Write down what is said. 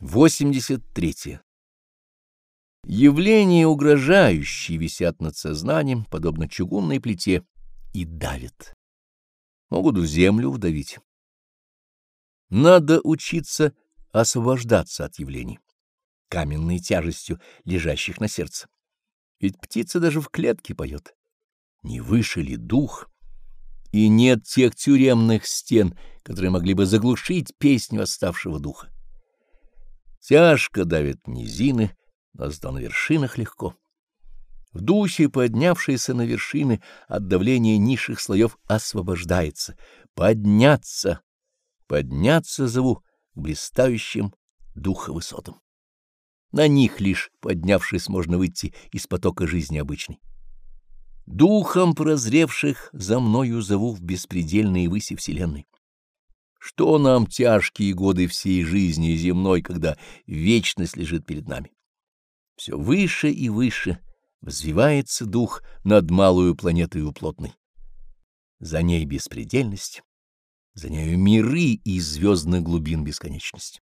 83. Явления угрожающие висят над сознанием, подобно чугунной плите, и давят. Могут в землю вдавить. Надо учиться освобождаться от явлений, каменной тяжестью, лежащих на сердце. Ведь птица даже в клетке поет. Не выше ли дух? И нет тех тюремных стен, которые могли бы заглушить песню оставшего духа. Тяжко давят низины, но зато на вершинах легко. В духе, поднявшийся на вершины, от давления низших слоев освобождается. Подняться, подняться зову к блистающим духа высотам. На них лишь, поднявшись, можно выйти из потока жизни обычной. Духом прозревших за мною зову в беспредельные выси Вселенной. Что нам тяжкие годы всей жизни земной, когда вечность лежит перед нами? Все выше и выше взвивается дух над малую планетой плотной. За ней беспредельность, за нею миры и звездных глубин бесконечности.